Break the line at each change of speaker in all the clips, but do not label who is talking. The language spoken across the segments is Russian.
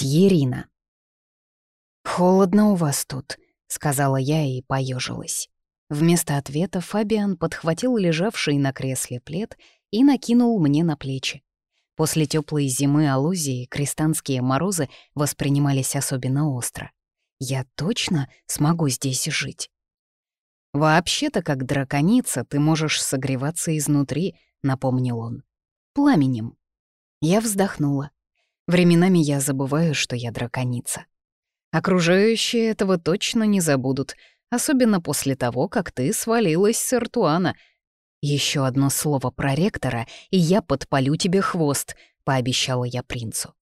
Тьерина. «Холодно у вас тут», — сказала я и поежилась. Вместо ответа Фабиан подхватил лежавший на кресле плед и накинул мне на плечи. После теплой зимы Алузии крестанские морозы воспринимались особенно остро. Я точно смогу здесь жить? «Вообще-то, как драконица, ты можешь согреваться изнутри», — напомнил он. «Пламенем». Я вздохнула. Временами я забываю, что я драконица. Окружающие этого точно не забудут, особенно после того, как ты свалилась с Иртуана. Еще одно слово про ректора, и я подпалю тебе хвост, пообещала я принцу.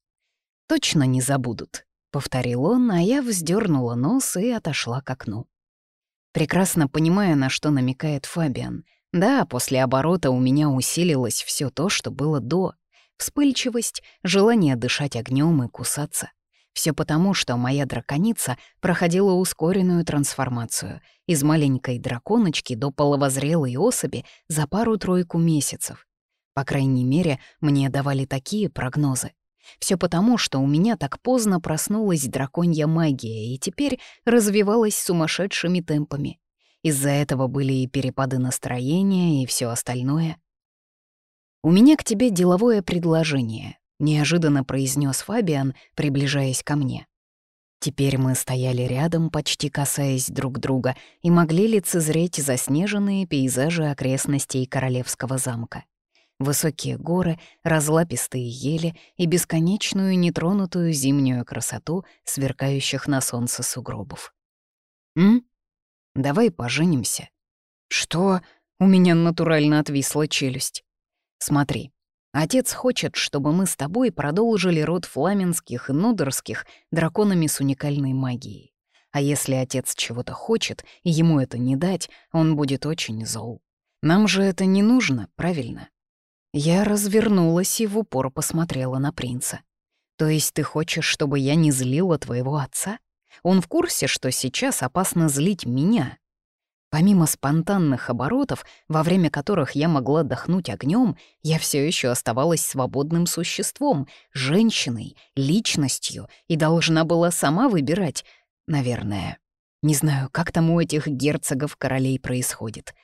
Точно не забудут, повторил он, а я вздернула нос и отошла к окну. Прекрасно понимая, на что намекает Фабиан. Да, после оборота у меня усилилось все то, что было до. Вспыльчивость, желание дышать огнем и кусаться. Все потому, что моя драконица проходила ускоренную трансформацию из маленькой драконочки до половозрелой особи за пару-тройку месяцев. По крайней мере, мне давали такие прогнозы. Все потому, что у меня так поздно проснулась драконья магия и теперь развивалась сумасшедшими темпами. Из-за этого были и перепады настроения, и все остальное. «У меня к тебе деловое предложение», — неожиданно произнес Фабиан, приближаясь ко мне. Теперь мы стояли рядом, почти касаясь друг друга, и могли лицезреть заснеженные пейзажи окрестностей Королевского замка. Высокие горы, разлапистые ели и бесконечную нетронутую зимнюю красоту сверкающих на солнце сугробов. «М? Давай поженимся». «Что?» — у меня натурально отвисла челюсть. «Смотри, Отец хочет, чтобы мы с тобой продолжили род фламенских и нудерских драконами с уникальной магией. А если отец чего-то хочет, и ему это не дать, он будет очень зол. Нам же это не нужно, правильно? Я развернулась и в упор посмотрела на принца. То есть ты хочешь, чтобы я не злила твоего отца? Он в курсе, что сейчас опасно злить меня, Помимо спонтанных оборотов, во время которых я могла дохнуть огнем, я все еще оставалась свободным существом, женщиной, личностью и должна была сама выбирать, наверное. Не знаю, как там у этих герцогов-королей происходит.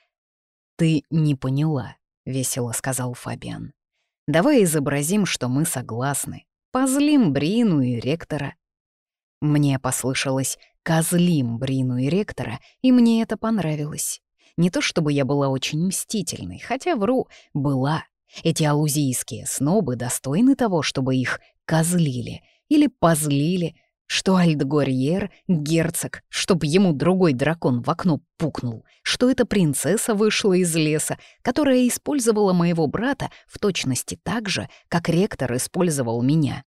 «Ты не поняла», — весело сказал Фабиан. «Давай изобразим, что мы согласны. Позлим Брину и ректора». Мне послышалось козлим Брину и ректора, и мне это понравилось. Не то чтобы я была очень мстительной, хотя, вру, была. Эти алузийские снобы достойны того, чтобы их козлили или позлили, что Альдгорьер — герцог, чтоб ему другой дракон в окно пукнул, что эта принцесса вышла из леса, которая использовала моего брата в точности так же, как ректор использовал меня.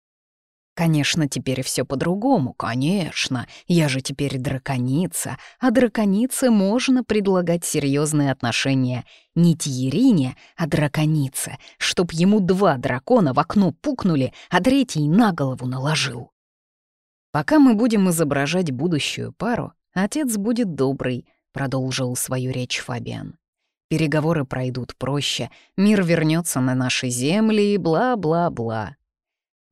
Конечно, теперь все по-другому, конечно. Я же теперь драконица, а драконице можно предлагать серьезные отношения. Не Тьерине, а драконице, чтоб ему два дракона в окно пукнули, а третий на голову наложил. Пока мы будем изображать будущую пару, отец будет добрый, продолжил свою речь Фабиан. Переговоры пройдут проще, мир вернется на наши земли и бла-бла-бла.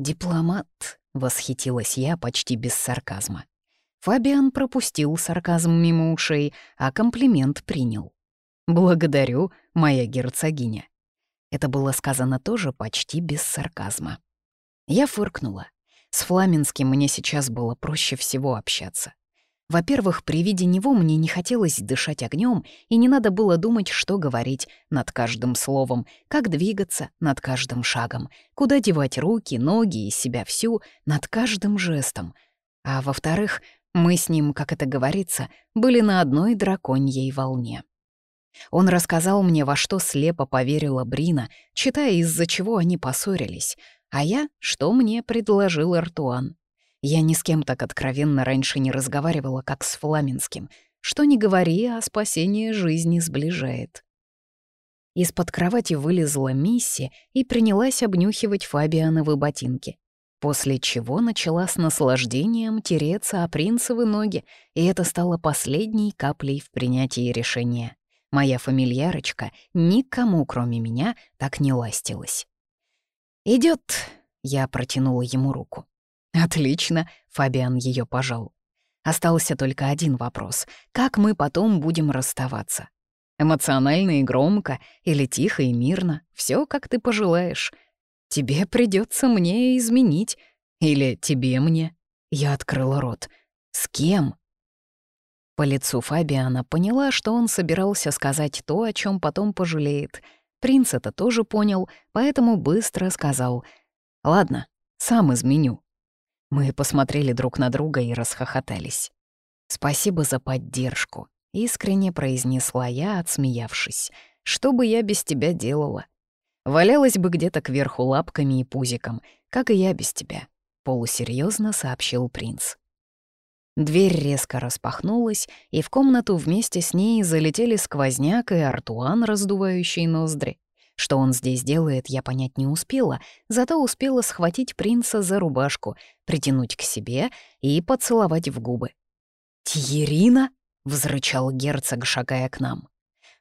«Дипломат», — восхитилась я почти без сарказма. Фабиан пропустил сарказм мимо ушей, а комплимент принял. «Благодарю, моя герцогиня». Это было сказано тоже почти без сарказма. Я фыркнула. С Фламенским мне сейчас было проще всего общаться. Во-первых, при виде него мне не хотелось дышать огнем, и не надо было думать, что говорить над каждым словом, как двигаться над каждым шагом, куда девать руки, ноги и себя всю над каждым жестом. А во-вторых, мы с ним, как это говорится, были на одной драконьей волне. Он рассказал мне, во что слепо поверила Брина, читая, из-за чего они поссорились, а я, что мне предложил Артуан. Я ни с кем так откровенно раньше не разговаривала, как с Фламенским. Что ни говори, а спасение жизни сближает. Из-под кровати вылезла Мисси и принялась обнюхивать Фабиановы ботинки. После чего начала с наслаждением тереться о принцевы ноги, и это стало последней каплей в принятии решения. Моя фамильярочка никому, кроме меня, так не ластилась. Идет, я протянула ему руку. «Отлично», — Фабиан ее пожал. Остался только один вопрос. Как мы потом будем расставаться? Эмоционально и громко или тихо и мирно, все как ты пожелаешь. Тебе придется мне изменить. Или тебе мне. Я открыла рот. С кем? По лицу Фабиана поняла, что он собирался сказать то, о чем потом пожалеет. Принц это тоже понял, поэтому быстро сказал. «Ладно, сам изменю». Мы посмотрели друг на друга и расхохотались. «Спасибо за поддержку», — искренне произнесла я, отсмеявшись. «Что бы я без тебя делала? Валялась бы где-то кверху лапками и пузиком, как и я без тебя», — полусерьезно сообщил принц. Дверь резко распахнулась, и в комнату вместе с ней залетели сквозняк и артуан, раздувающий ноздри. Что он здесь делает, я понять не успела, зато успела схватить принца за рубашку, притянуть к себе и поцеловать в губы. «Тьерина?» — взрычал герцог, шагая к нам.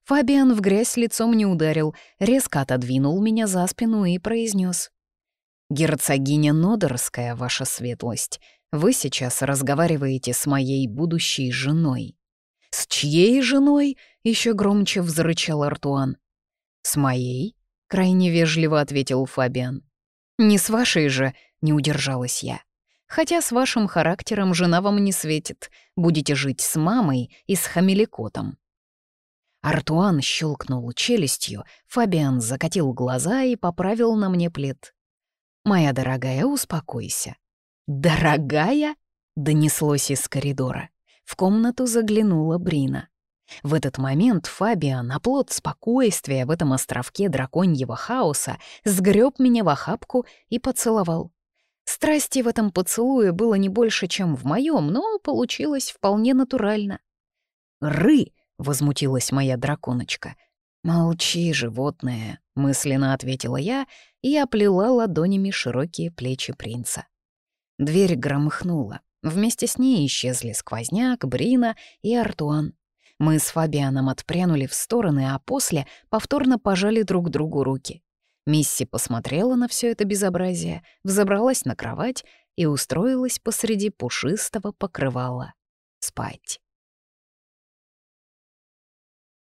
Фабиан в грязь лицом не ударил, резко отодвинул меня за спину и произнес: «Герцогиня Нодорская, ваша светлость, вы сейчас разговариваете с моей будущей женой». «С чьей женой?» — еще громче взрычал Артуан. «С моей?» — крайне вежливо ответил Фабиан. «Не с вашей же», — не удержалась я. «Хотя с вашим характером жена вам не светит. Будете жить с мамой и с хамеликотом». Артуан щелкнул челюстью, Фабиан закатил глаза и поправил на мне плед. «Моя дорогая, успокойся. «Дорогая?» — донеслось из коридора. В комнату заглянула Брина. В этот момент Фабиан, оплот спокойствия в этом островке драконьего хаоса, сгреб меня в охапку и поцеловал. Страсти в этом поцелуе было не больше, чем в моем, но получилось вполне натурально. «Ры!» — возмутилась моя драконочка. «Молчи, животное!» — мысленно ответила я и оплела ладонями широкие плечи принца. Дверь громыхнула. Вместе с ней исчезли сквозняк, Брина и Артуан. Мы с Фабианом отпрянули в стороны, а после повторно пожали друг другу руки. Мисси посмотрела на все это безобразие, взобралась на кровать и устроилась посреди пушистого покрывала спать.